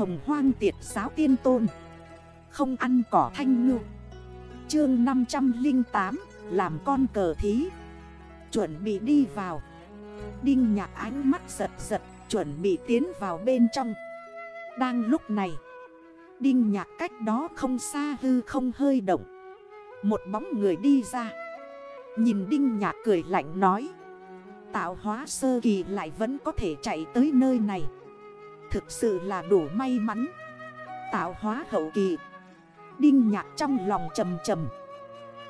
hồng hoang tiệt giáo tiên tôn. Không ăn cỏ thanh ngư. Chương 508 Làm con cờ thí. Chuẩn bị đi vào. Đinh nhạc ánh mắt giật giật, Chuẩn bị tiến vào bên trong. Đang lúc này, Đinh nhạc cách đó không xa hư không hơi động. Một bóng người đi ra. Nhìn Đinh nhạc cười lạnh nói, Tạo hóa sơ kỳ lại vẫn có thể chạy tới nơi này. Thực sự là đủ may mắn. Tạo hóa hậu kỳ. Đinh nhạc trong lòng trầm trầm.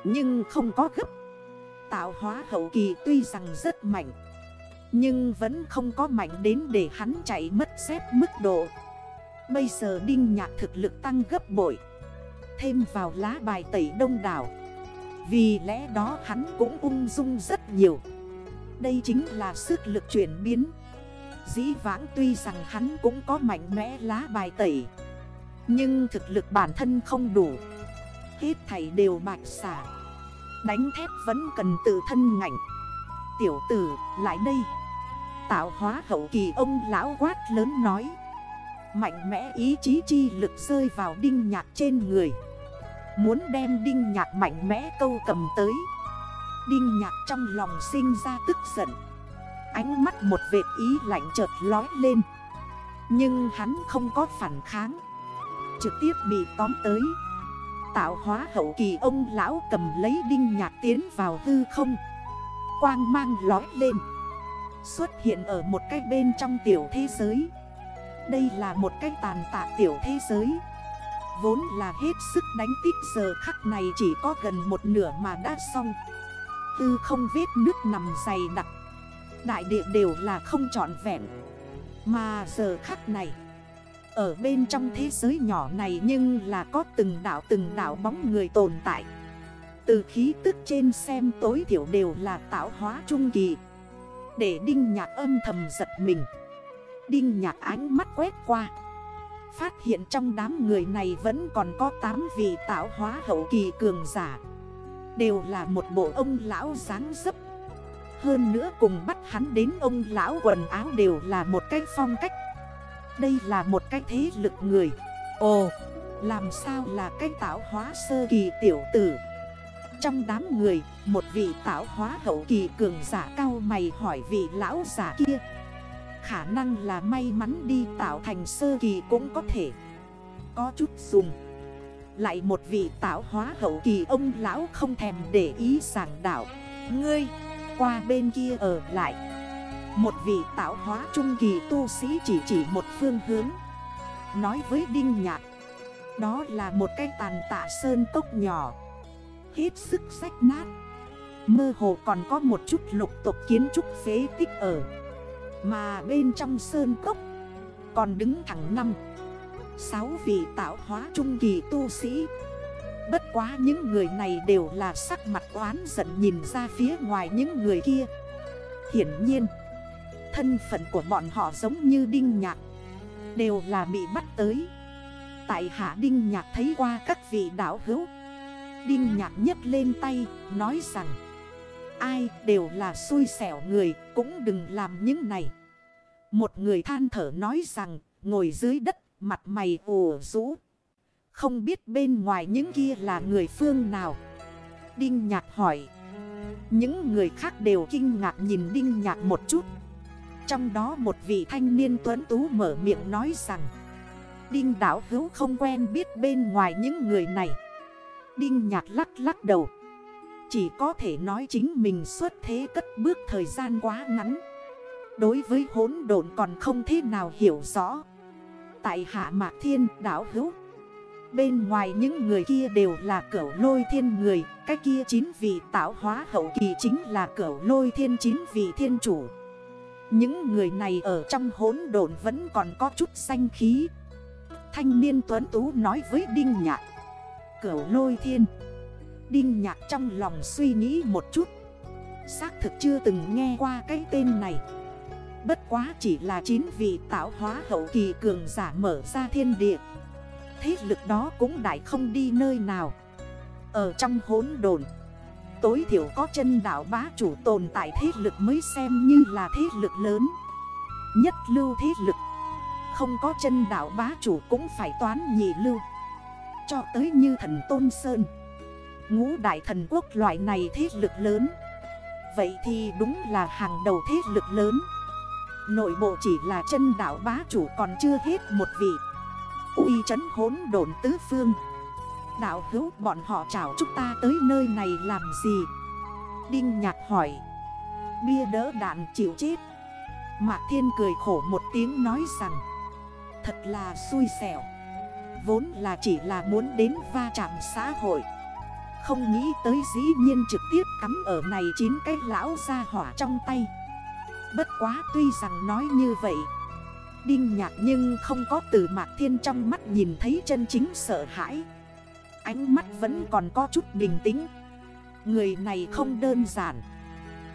Nhưng không có gấp. Tạo hóa hậu kỳ tuy rằng rất mạnh. Nhưng vẫn không có mạnh đến để hắn chạy mất xếp mức độ. Bây giờ đinh nhạc thực lực tăng gấp bội. Thêm vào lá bài tẩy đông đảo. Vì lẽ đó hắn cũng ung dung rất nhiều. Đây chính là sức lực chuyển biến. Dĩ vãng tuy rằng hắn cũng có mạnh mẽ lá bài tẩy, Nhưng thực lực bản thân không đủ. Hết thảy đều bạch xả Đánh thép vẫn cần tự thân ngạnh. Tiểu tử, lại đây. Tạo hóa hậu kỳ ông lão quát lớn nói. Mạnh mẽ ý chí chi lực rơi vào đinh nhạc trên người. Muốn đem đinh nhạc mạnh mẽ câu cầm tới. Đinh nhạc trong lòng sinh ra tức giận. Ánh mắt một vệt ý lạnh chợt lói lên. Nhưng hắn không có phản kháng. Trực tiếp bị tóm tới. Tạo hóa hậu kỳ ông lão cầm lấy đinh nhạc tiến vào hư không. Quang mang lói lên. Xuất hiện ở một cái bên trong tiểu thế giới. Đây là một cái tàn tạ tiểu thế giới. Vốn là hết sức đánh tích, giờ khắc này chỉ có gần một nửa mà đã xong. Tư không vết nước nằm dày đặc. Đại địa đều là không trọn vẹn. Mà giờ khắc này, Ở bên trong thế giới nhỏ này nhưng là có từng đảo từng đảo bóng người tồn tại. Từ khí tức trên xem tối thiểu đều là tạo hóa trung kỳ. Để đinh nhạc âm thầm giật mình. Đinh nhạc ánh mắt quét qua. Phát hiện trong đám người này vẫn còn có 8 vị tạo hóa hậu kỳ cường giả. Đều là một bộ ông lão dáng dấp hơn nữa cùng bắt hắn đến ông lão quần áo đều là một cái phong cách. Đây là một cái thế lực người. Ồ, làm sao là cái tạo hóa sơ kỳ tiểu tử? Trong đám người, một vị tạo hóa hậu kỳ cường giả cao mày hỏi vị lão giả kia. Khả năng là may mắn đi tạo thành sơ kỳ cũng có thể. Có chút dùng. Lại một vị tạo hóa hậu kỳ ông lão không thèm để ý giảng đạo. Ngươi qua bên kia ở lại. Một vị tạo hóa trung kỳ tu sĩ chỉ chỉ một phương hướng, Nói với Đinh Nhạc. Đó là một cái tàn tạ sơn cốc nhỏ, Hết sức sách nát. Mơ hồ còn có một chút lục tục kiến trúc phế tích ở, Mà bên trong sơn cốc Còn đứng thẳng năm, Sáu vị tạo hóa trung kỳ tu sĩ. Bất quá những người này đều là sắc mặt oán giận nhìn ra phía ngoài những người kia. Hiển nhiên, Thân phận của bọn họ giống như Đinh Nhạc, Đều là bị bắt tới. Tại hạ Đinh Nhạc thấy qua các vị đảo hữu. Đinh Nhạc nhấc lên tay, nói rằng, Ai đều là xui xẻo người, cũng đừng làm những này. Một người than thở nói rằng, ngồi dưới đất, mặt mày ủ rũ không biết bên ngoài những kia là người phương nào. Đinh Nhạc hỏi. Những người khác đều kinh ngạc nhìn Đinh Nhạc một chút. Trong đó một vị thanh niên tuấn tú mở miệng nói rằng, Đinh đảo hữu không quen biết bên ngoài những người này. Đinh Nhạc lắc lắc đầu. Chỉ có thể nói chính mình xuất thế cất bước thời gian quá ngắn. Đối với hốn độn còn không thế nào hiểu rõ. Tại hạ mạc thiên đảo hữu Bên ngoài những người kia đều là cửu lôi thiên người. Cái kia chín vị tạo hóa hậu kỳ chính là cửu lôi thiên chín vị thiên chủ. Những người này ở trong hốn độn vẫn còn có chút xanh khí. Thanh niên tuấn tú nói với Đinh Nhạc. Cửu lôi thiên. Đinh Nhạc trong lòng suy nghĩ một chút. Xác thực chưa từng nghe qua cái tên này. Bất quá chỉ là chín vị tạo hóa hậu kỳ cường giả mở ra thiên địa thế lực đó cũng đại không đi nơi nào. Ở trong hốn đồn, Tối thiểu có chân đảo bá chủ tồn tại thế lực mới xem như là thế lực lớn. Nhất lưu thế lực, Không có chân đảo bá chủ cũng phải toán nhị lưu. Cho tới như thần Tôn Sơn, Ngũ đại thần quốc loại này thế lực lớn. Vậy thì đúng là hàng đầu thế lực lớn. Nội bộ chỉ là chân đảo bá chủ còn chưa hết một vị uy chấn hốn đồn tứ phương. Đạo hữu, bọn họ chào chúng ta tới nơi này làm gì? Đinh nhạc hỏi. Bia đỡ đạn chịu chết. Mạc Thiên cười khổ một tiếng nói rằng, Thật là xui xẻo. Vốn là chỉ là muốn đến va chạm xã hội. Không nghĩ tới dĩ nhiên trực tiếp cắm ở này chín cái lão ra hỏa trong tay. Bất quá tuy rằng nói như vậy Đinh nhạc nhưng không có từ Mạc Thiên trong mắt nhìn thấy chân chính sợ hãi. Ánh mắt vẫn còn có chút bình tĩnh. Người này không đơn giản.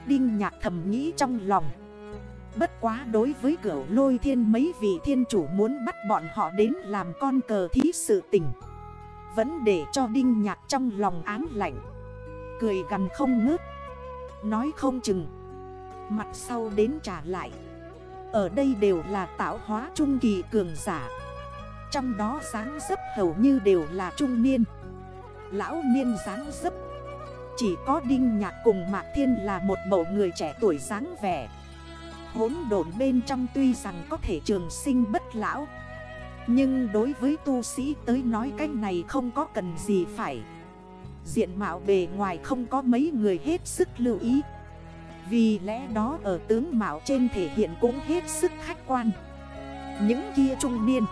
Đinh nhạc thầm nghĩ trong lòng. Bất quá đối với cửa lôi thiên mấy vị thiên chủ muốn bắt bọn họ đến làm con cờ thí sự tình. Vẫn để cho đinh nhạc trong lòng ám lạnh. Cười gần không ngớt. Nói không chừng. Mặt sau đến trả lại. Ở đây đều là tạo hóa trung kỳ cường giả. Trong đó dáng dấp hầu như đều là trung niên. Lão niên dáng dấp. Chỉ có Đinh Nhạc cùng Mạc Thiên là một mẫu người trẻ tuổi dáng vẻ. Hốn đồn bên trong tuy rằng có thể trường sinh bất lão, Nhưng đối với tu sĩ tới nói cách này không có cần gì phải. Diện mạo bề ngoài không có mấy người hết sức lưu ý. Vì lẽ đó ở tướng mạo trên thể hiện cũng hết sức khách quan. Những kia trung niên,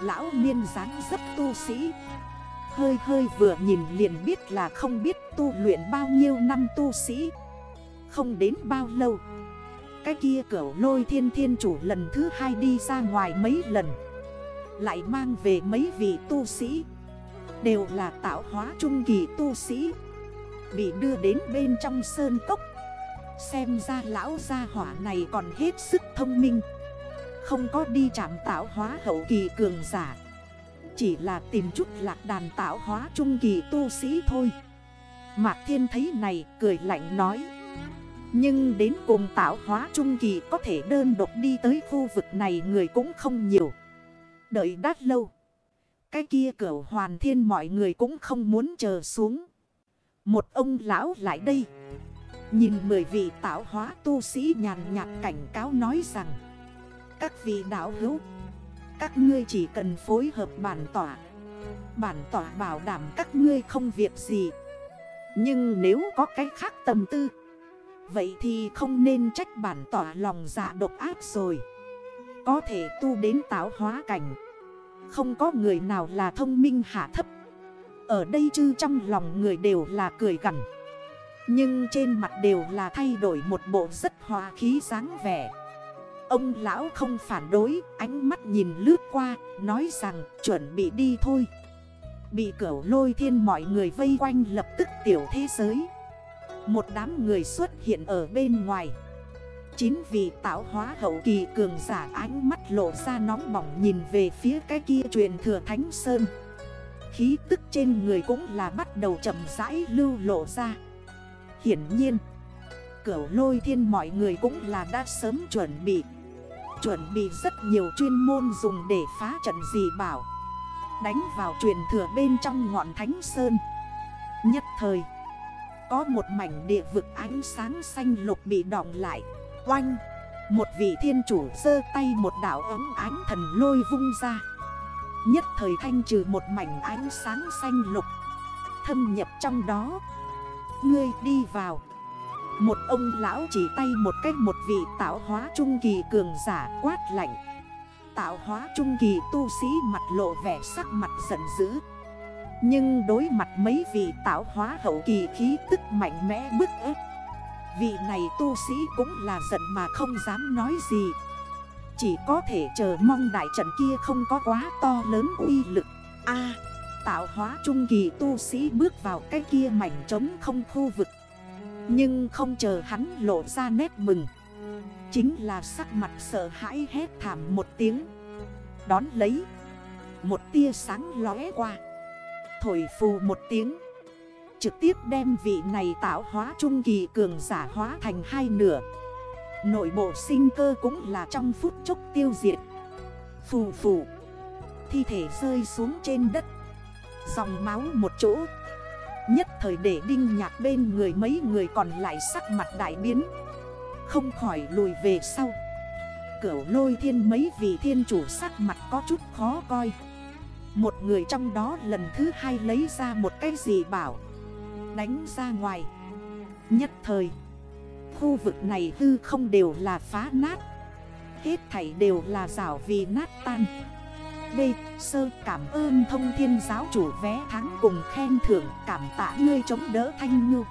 Lão niên dáng dấp tu sĩ, Hơi hơi vừa nhìn liền biết là không biết tu luyện bao nhiêu năm tu sĩ. Không đến bao lâu, Cái kia cửu lôi thiên thiên chủ lần thứ hai đi ra ngoài mấy lần, Lại mang về mấy vị tu sĩ, Đều là tạo hóa trung kỳ tu sĩ, Bị đưa đến bên trong sơn cốc. Xem ra lão gia hỏa này còn hết sức thông minh. Không có đi chạm tạo hóa hậu kỳ cường giả. Chỉ là tìm chút lạc đàn tạo hóa trung kỳ tu sĩ thôi. Mạc Thiên thấy này cười lạnh nói. Nhưng đến cùng tạo hóa trung kỳ có thể đơn độc đi tới khu vực này người cũng không nhiều. Đợi đắt lâu. Cái kia cửa hoàn thiên mọi người cũng không muốn chờ xuống. Một ông lão lại đây. Nhìn mười vị tạo hóa tu sĩ nhàn nhạt cảnh cáo nói rằng, Các vị đạo hữu, các ngươi chỉ cần phối hợp bản tỏa Bản tỏa bảo đảm các ngươi không việc gì. Nhưng nếu có cái khác tâm tư, Vậy thì không nên trách bản tỏa lòng dạ độc ác rồi. Có thể tu đến táo hóa cảnh, Không có người nào là thông minh hạ thấp. Ở đây chứ trong lòng người đều là cười gặn nhưng trên mặt đều là thay đổi một bộ rất hòa khí dáng vẻ Ông lão không phản đối, ánh mắt nhìn lướt qua, nói rằng chuẩn bị đi thôi. Bị cửu lôi thiên mọi người vây quanh lập tức tiểu thế giới. Một đám người xuất hiện ở bên ngoài. Chín vị tạo hóa hậu kỳ cường giả ánh mắt lộ ra nóng bỏng nhìn về phía cái kia truyền thừa Thánh Sơn. Khí tức trên người cũng là bắt đầu chậm rãi lưu lộ ra. Hiển nhiên, cửu lôi thiên mọi người cũng là đã sớm chuẩn bị. Chuẩn bị rất nhiều chuyên môn dùng để phá trận gì bảo. Đánh vào truyền thừa bên trong ngọn thánh sơn. Nhất thời Có một mảnh địa vực ánh sáng xanh lục bị đọng lại. Oanh Một vị thiên chủ sơ tay một đảo ấm ánh thần lôi vung ra. Nhất thời thanh trừ một mảnh ánh sáng xanh lục. Thâm nhập trong đó Ngươi đi vào. Một ông lão chỉ tay một cách một vị tạo hóa trung kỳ cường giả quát lạnh. Tạo hóa trung kỳ tu sĩ mặt lộ vẻ sắc mặt giận dữ. Nhưng đối mặt mấy vị tạo hóa hậu kỳ khí tức mạnh mẽ bức ép, Vị này tu sĩ cũng là giận mà không dám nói gì. Chỉ có thể chờ mong đại trận kia không có quá to lớn uy lực. A! Tạo hóa trung kỳ tu sĩ bước vào cái kia mảnh trống không khu vực. Nhưng không chờ hắn lộ ra nét mừng. Chính là sắc mặt sợ hãi hét thảm một tiếng. Đón lấy, Một tia sáng lóe qua. Thổi phù một tiếng. Trực tiếp đem vị này tạo hóa trung kỳ cường giả hóa thành hai nửa. Nội bộ sinh cơ cũng là trong phút chốc tiêu diệt. Phù phù. Thi thể rơi xuống trên đất. Dòng máu một chỗ. Nhất thời để đinh nhạc bên người mấy người còn lại sắc mặt đại biến. Không khỏi lùi về sau. Cửu lôi thiên mấy vị thiên chủ sắc mặt có chút khó coi. Một người trong đó lần thứ hai lấy ra một cái gì bảo. Đánh ra ngoài. Nhất thời, Khu vực này hư không đều là phá nát. Hết thảy đều là rảo vì nát tan. B. Sơ cảm ơn thông thiên giáo chủ vé thắng cùng khen thưởng, cảm tạ ngươi chống đỡ thanh ngư